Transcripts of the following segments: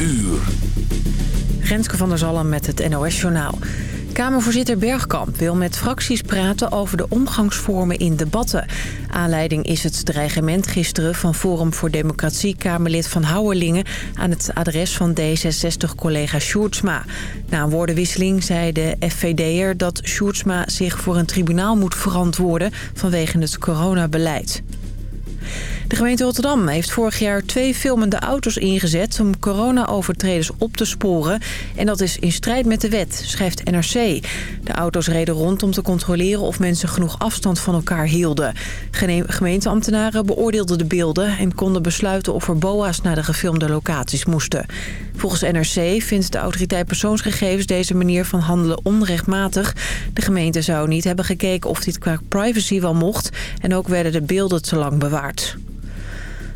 uur. Renske van der Zalm met het NOS-journaal. Kamervoorzitter Bergkamp wil met fracties praten over de omgangsvormen in debatten. Aanleiding is het dreigement gisteren van Forum voor Democratie... Kamerlid van Houwerlingen aan het adres van D66-collega Sjoerdsma. Na een woordenwisseling zei de FVD'er dat Sjoerdsma zich voor een tribunaal moet verantwoorden... vanwege het coronabeleid. De gemeente Rotterdam heeft vorig jaar twee filmende auto's ingezet... om corona-overtreders op te sporen. En dat is in strijd met de wet, schrijft NRC. De auto's reden rond om te controleren of mensen genoeg afstand van elkaar hielden. Gemeenteambtenaren beoordeelden de beelden... en konden besluiten of er boa's naar de gefilmde locaties moesten. Volgens NRC vindt de autoriteit persoonsgegevens deze manier van handelen onrechtmatig. De gemeente zou niet hebben gekeken of dit qua privacy wel mocht... en ook werden de beelden te lang bewaard.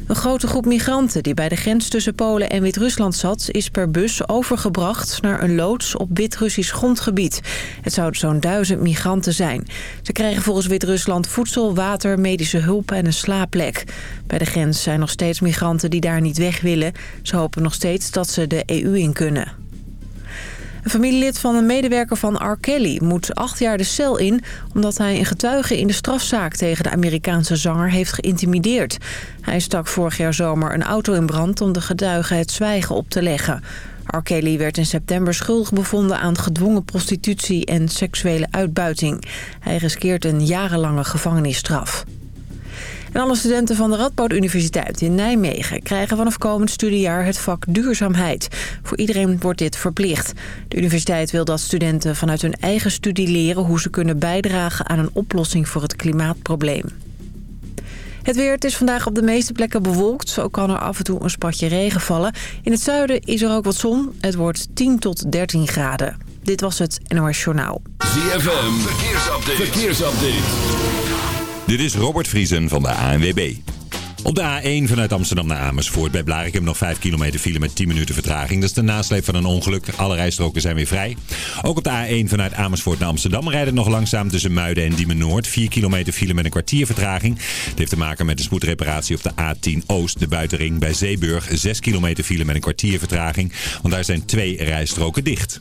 Een grote groep migranten die bij de grens tussen Polen en Wit-Rusland zat... is per bus overgebracht naar een loods op Wit-Russisch grondgebied. Het zouden zo'n duizend migranten zijn. Ze krijgen volgens Wit-Rusland voedsel, water, medische hulp en een slaapplek. Bij de grens zijn nog steeds migranten die daar niet weg willen. Ze hopen nog steeds dat ze de EU in kunnen. Een familielid van een medewerker van R. Kelly moet acht jaar de cel in... omdat hij een getuige in de strafzaak tegen de Amerikaanse zanger heeft geïntimideerd. Hij stak vorig jaar zomer een auto in brand om de getuige het zwijgen op te leggen. R. Kelly werd in september schuldig bevonden aan gedwongen prostitutie en seksuele uitbuiting. Hij riskeert een jarenlange gevangenisstraf. En alle studenten van de Radboud Universiteit in Nijmegen... krijgen vanaf komend studiejaar het vak duurzaamheid. Voor iedereen wordt dit verplicht. De universiteit wil dat studenten vanuit hun eigen studie leren... hoe ze kunnen bijdragen aan een oplossing voor het klimaatprobleem. Het weer, het is vandaag op de meeste plekken bewolkt. Zo kan er af en toe een spatje regen vallen. In het zuiden is er ook wat zon. Het wordt 10 tot 13 graden. Dit was het NOS Journaal. ZFM, verkeersupdate. verkeersupdate. Dit is Robert Vriesen van de ANWB. Op de A1 vanuit Amsterdam naar Amersfoort bij Blarikum nog 5 kilometer file met 10 minuten vertraging. Dat is de nasleep van een ongeluk. Alle rijstroken zijn weer vrij. Ook op de A1 vanuit Amersfoort naar Amsterdam rijden nog langzaam tussen Muiden en Diemen Noord. 4 kilometer file met een kwartier vertraging. Het heeft te maken met de spoedreparatie op de A10 Oost, de buitenring bij Zeeburg. 6 kilometer file met een kwartier vertraging, want daar zijn twee rijstroken dicht.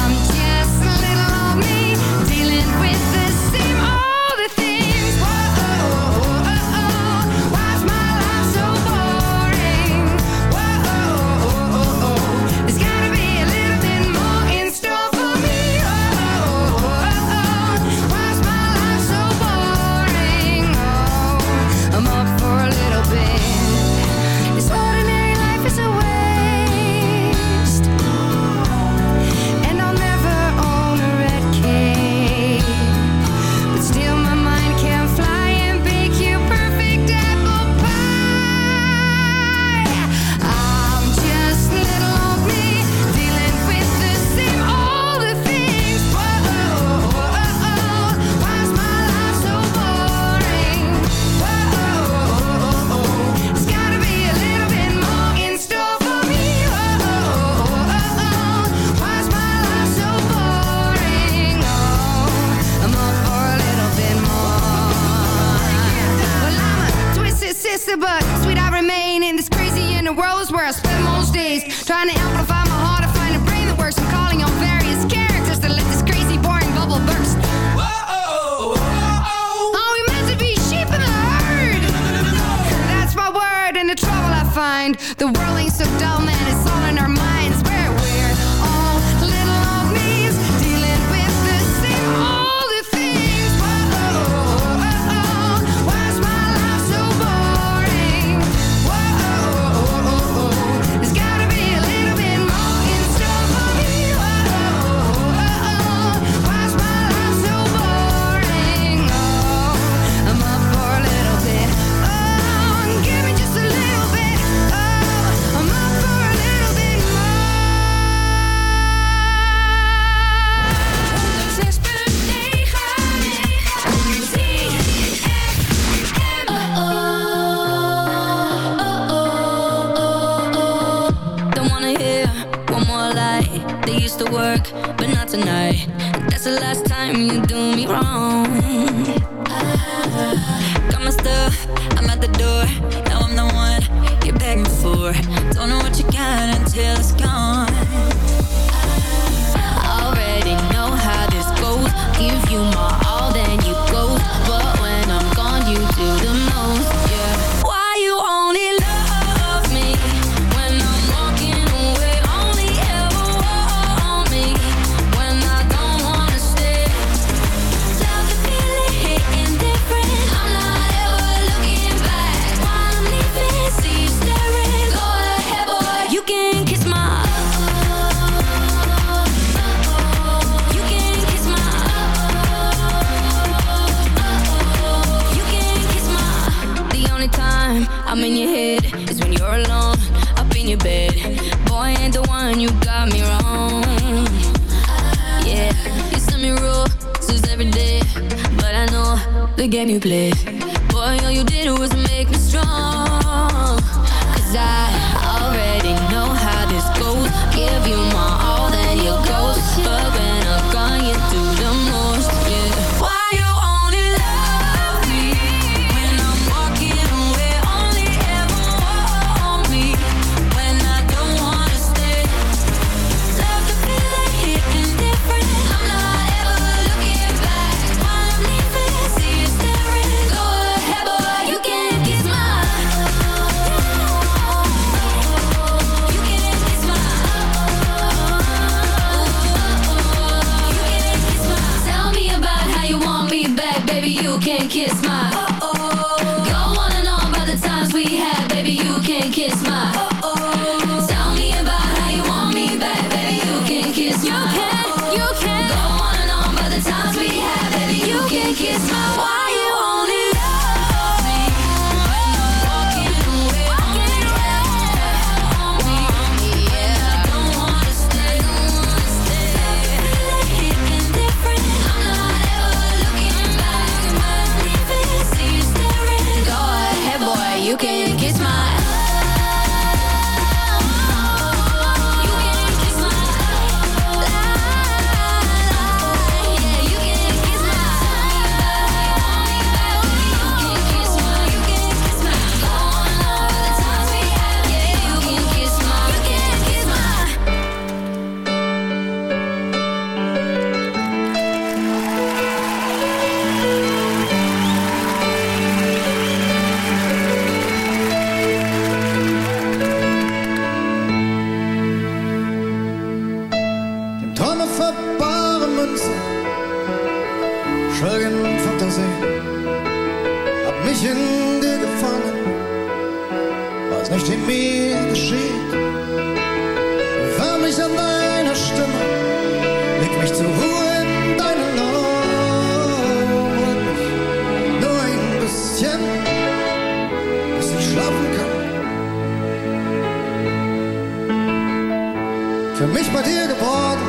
für mich bei dir geworden.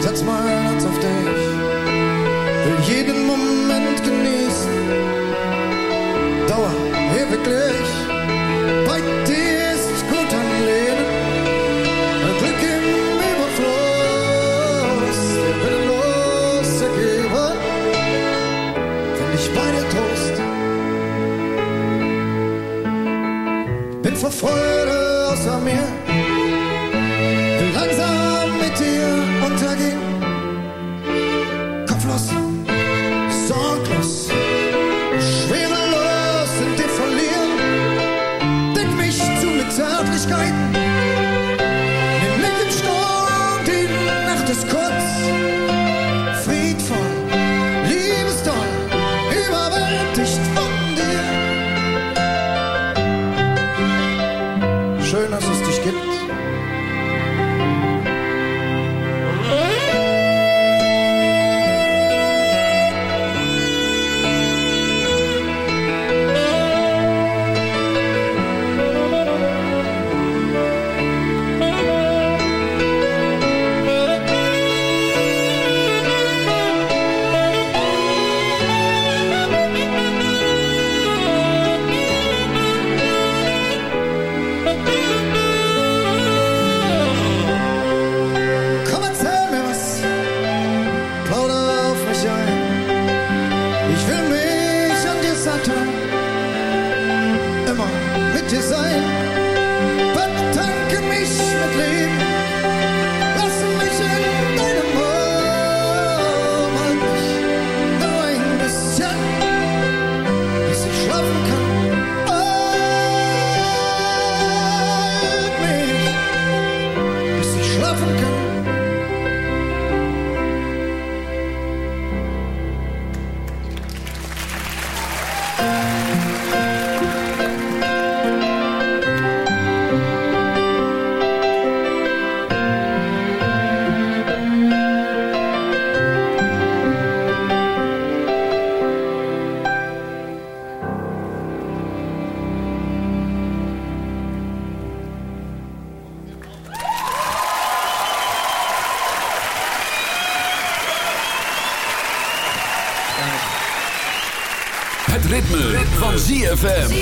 Setz mein Herz auf dich, will jeden Moment genießen. Dauer ewiglich, bei dir ist gut ein Leben, ein Glück im Überfluss, wir willenlos ergeben, find ich bei dir Trost. Bin verfolgt FM.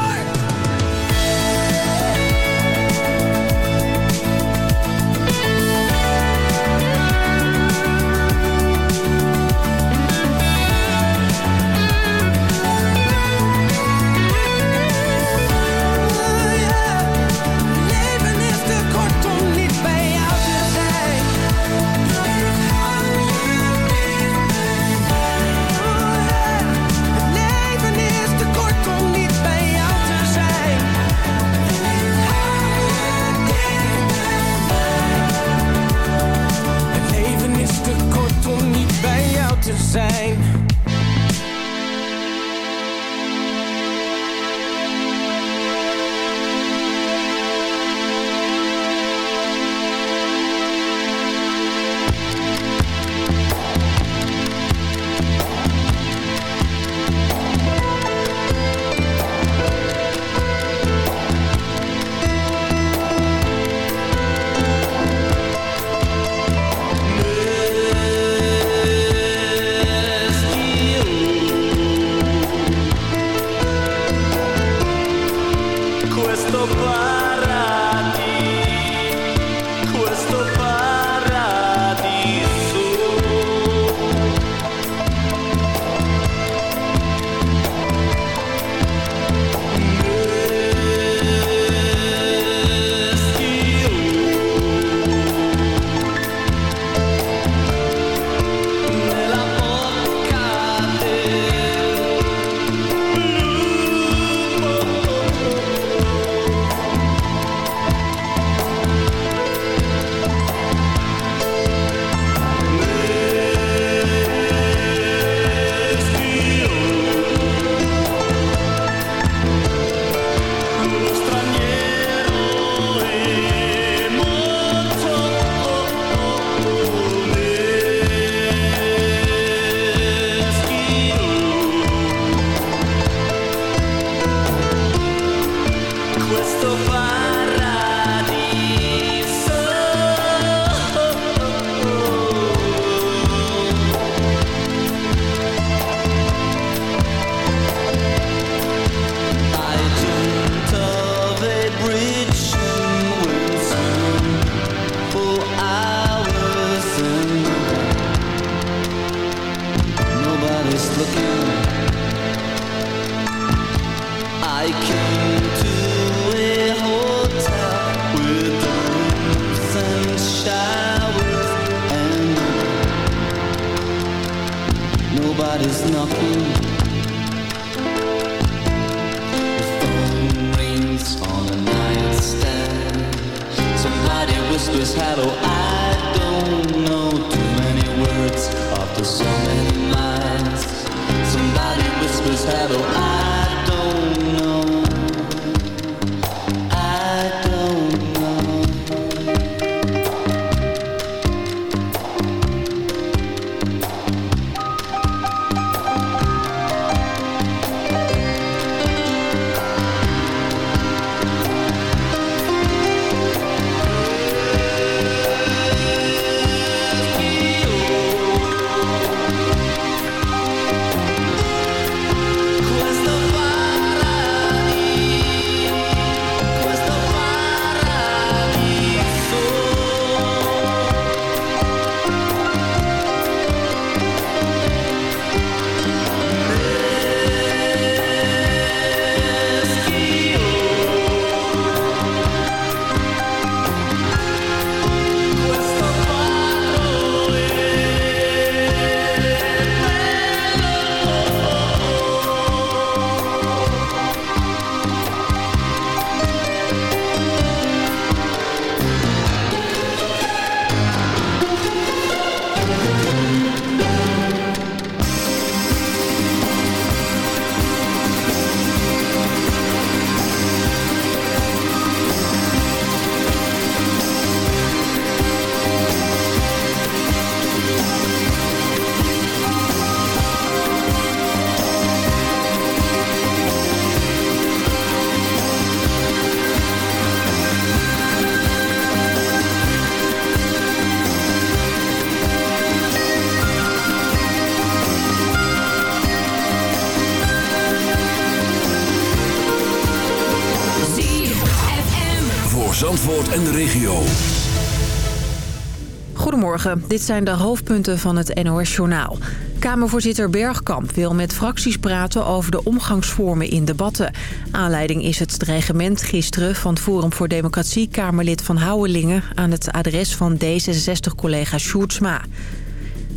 Dit zijn de hoofdpunten van het NOS-journaal. Kamervoorzitter Bergkamp wil met fracties praten over de omgangsvormen in debatten. Aanleiding is het dreigement gisteren van Forum voor Democratie... Kamerlid van Houwelingen aan het adres van D66-collega Sjoerdsma.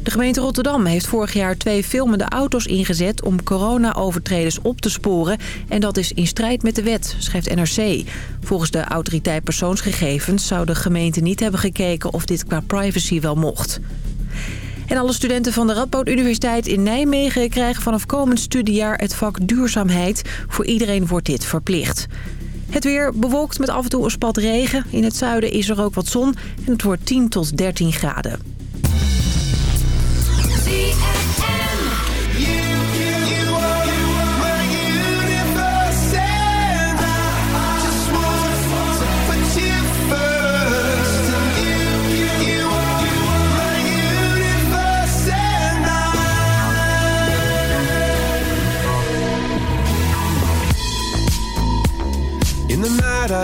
De gemeente Rotterdam heeft vorig jaar twee filmende auto's ingezet... om corona-overtreders op te sporen. En dat is in strijd met de wet, schrijft NRC. Volgens de autoriteit persoonsgegevens zou de gemeente niet hebben gekeken... of dit qua privacy wel mocht. En alle studenten van de Radboud Universiteit in Nijmegen krijgen vanaf komend studiejaar het vak duurzaamheid. Voor iedereen wordt dit verplicht. Het weer bewolkt met af en toe een spat regen. In het zuiden is er ook wat zon en het wordt 10 tot 13 graden.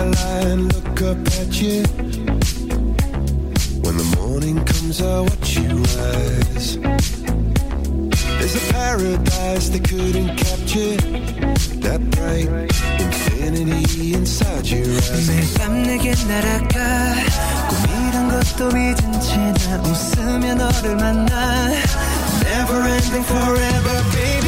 the night I lie and look up at you. When the morning comes, I watch you rise. There's a paradise they couldn't capture. That bright infinity inside your eyes. 매일 밤 내게 날아가 꿈이란 것도 잊은 채 나 웃으며 너를 만나 Never ending forever baby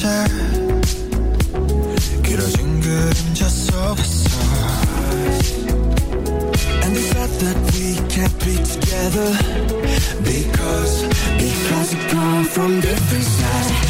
변했었지 길어진 그림자 속에서 And the thought that we can't be together Because, because we come from different sides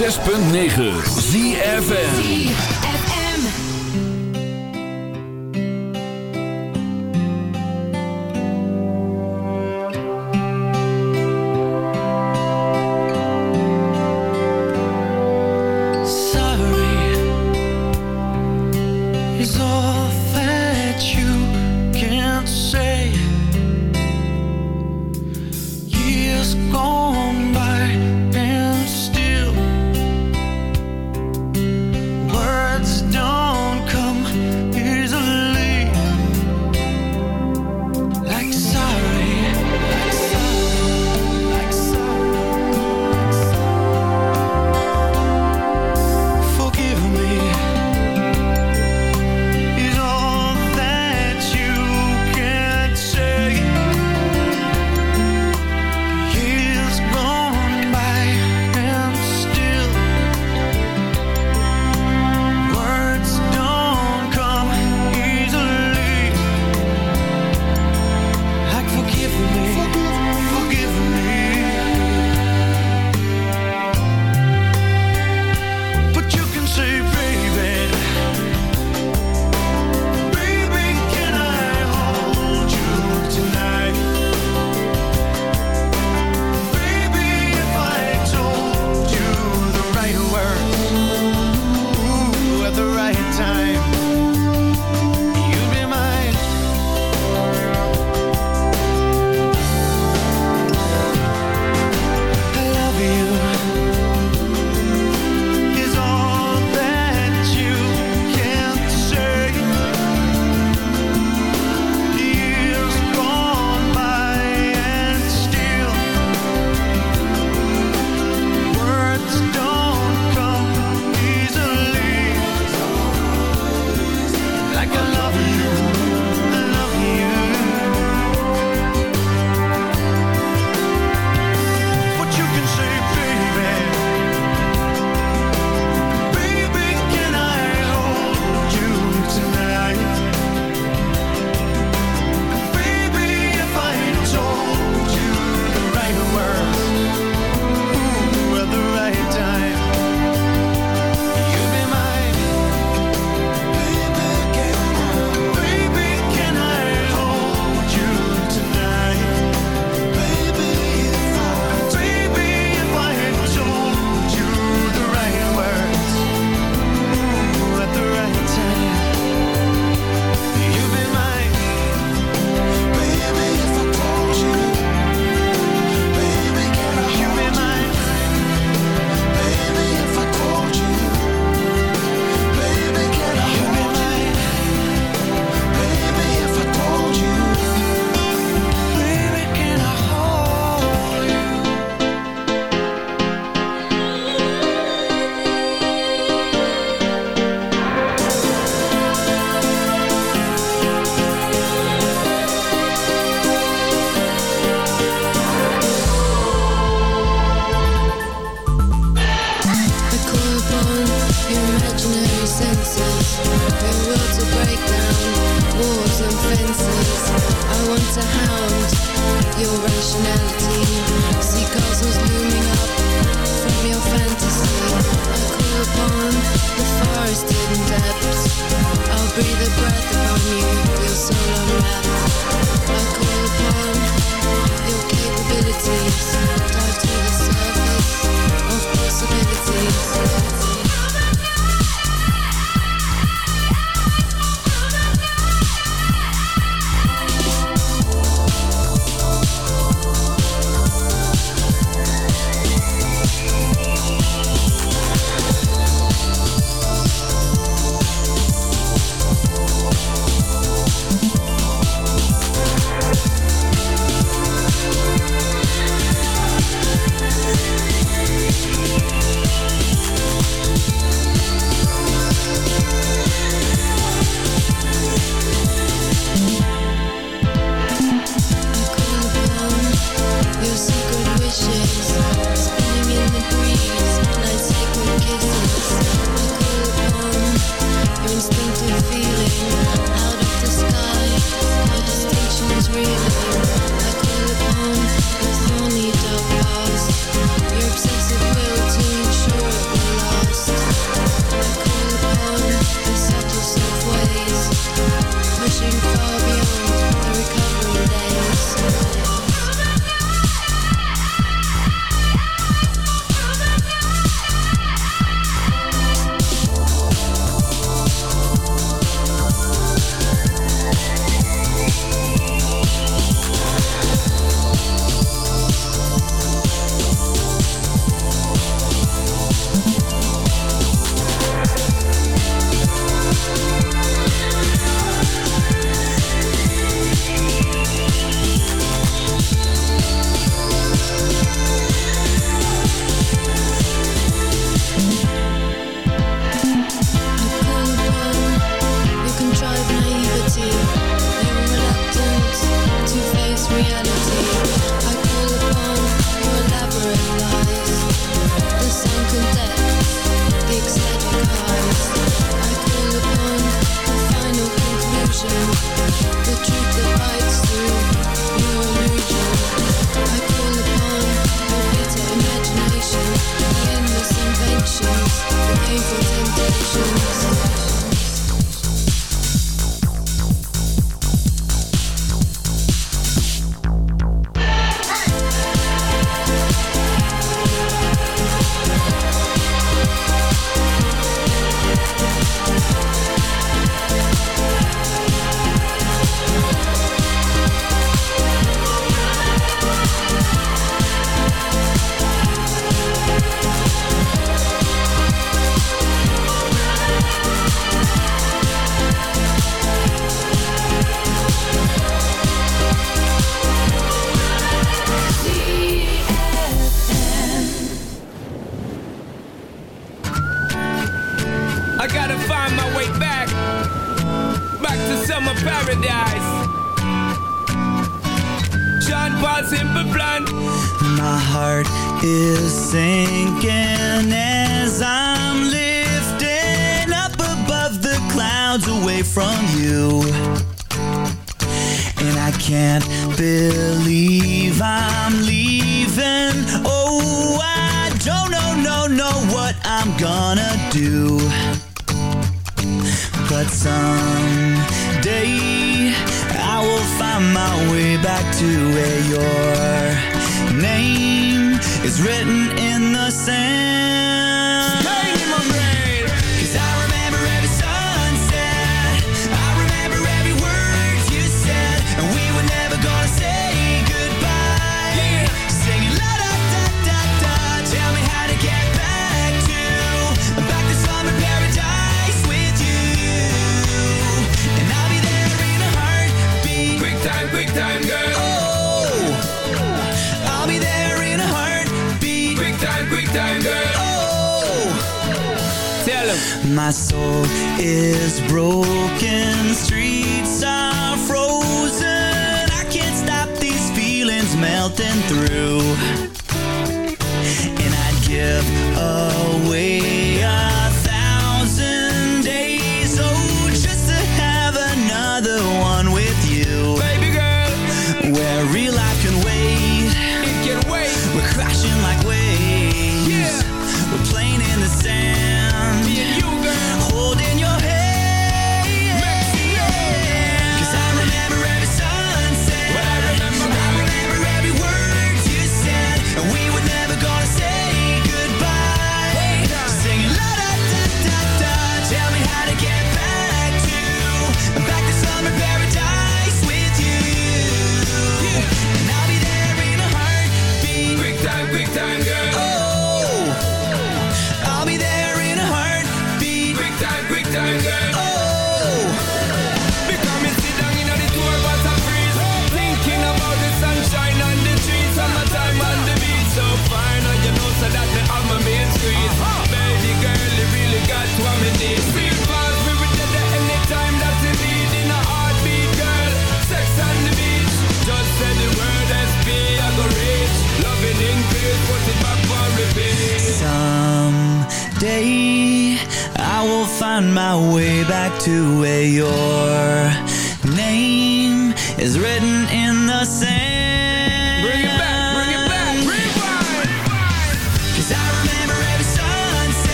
106.9 ZFN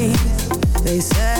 They said